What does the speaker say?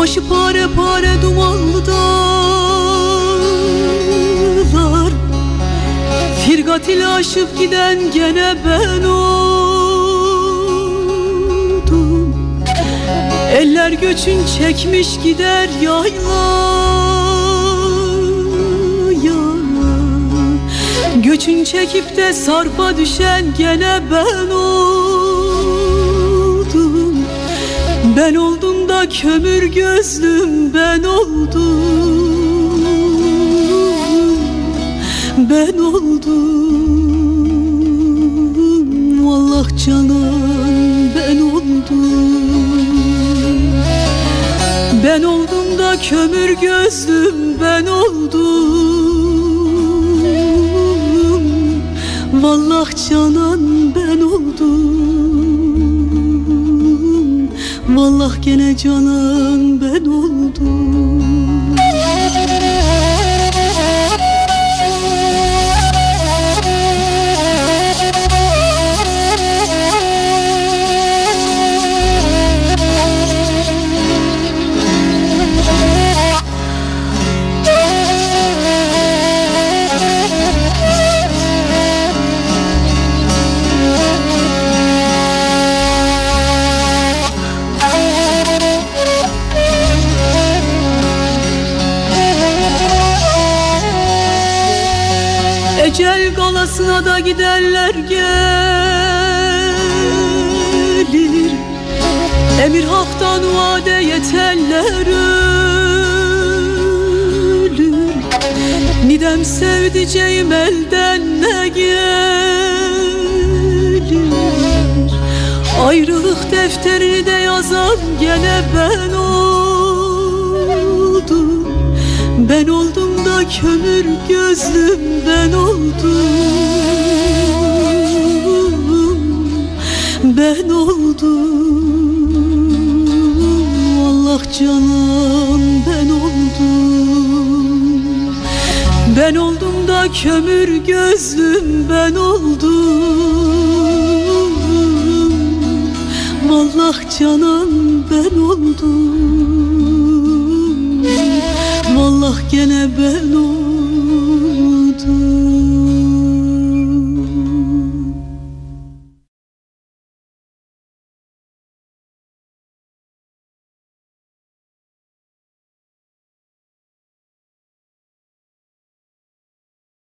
Başı pare pare dumanlı dağlar Firgat ile aşıp giden gene ben oldum. Eller göçün çekmiş gider yaylaya Göçün çekip de sarpa düşen gene ben oldum. Ben oldum da kömür gözlüm ben oldum Ben oldum. Vallah canan ben oldum. Ben oldum da kömür gözlüm ben oldum. Vallah canan ben oldum Vallah gene canan ben Ecel galasına da giderler gelir. Emir haktan vade yeterler ölür. Nidem sevdiceğim elden ne gelir? Ayrılık defterini de yazan gene ben oldum kömür gözlüm ben oldum Ben oldum. Allah canan ben oldum. Ben oldum da kömür gözlüm ben oldum. Vallah canan ben oldum gene ben oldum